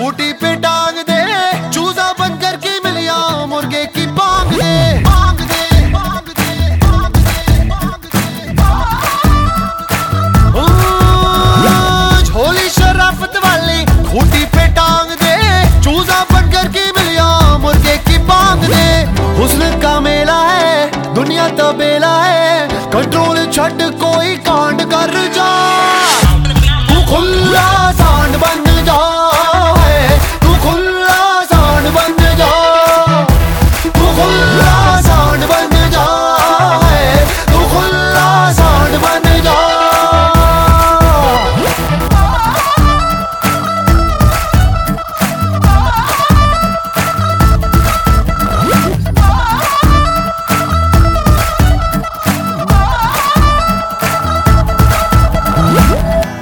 കൂട്ടി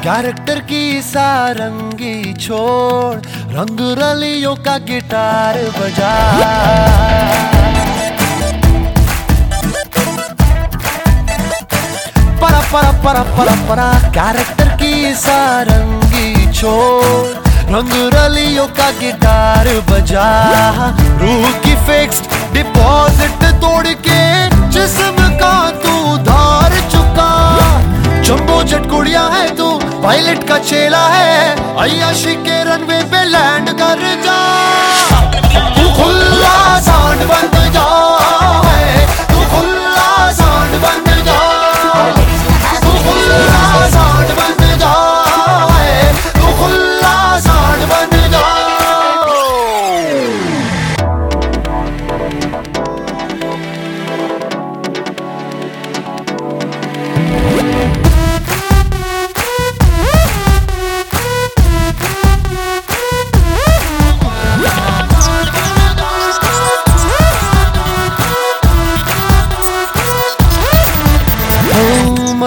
कैरेक्टर की सारंगी छोड़ रंग रलियों का गिटार बजा। परा परा परा परा परा कैरेक्टर की सारंगी छोड़ रंग रलियों का गिटार बजा। रूह की फिक्स्ड डिपॉजिट तोड़ के जिस्म पायलट का चेला है अयाशी के रनवे पे लैंड कर जा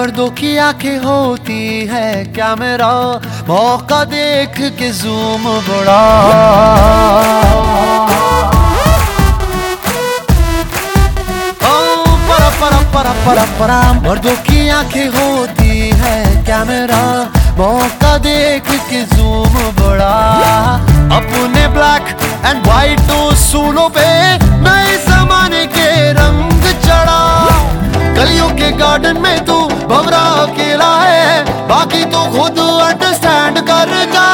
मर्दों की आँखें होती है। क्या मेरा मौका देख के जूम बड़ा ओ, परा परा परा परा परा मर्दों की आँखें होती है। क्या मेरा मौका देख के जूम बड़ा अपने ब्लैक एंड व्हाइट सूलों पे नए जमाने के रंग चढ़ा। गलियों के गार्डन में खुद अंडरस्टैंड कर जा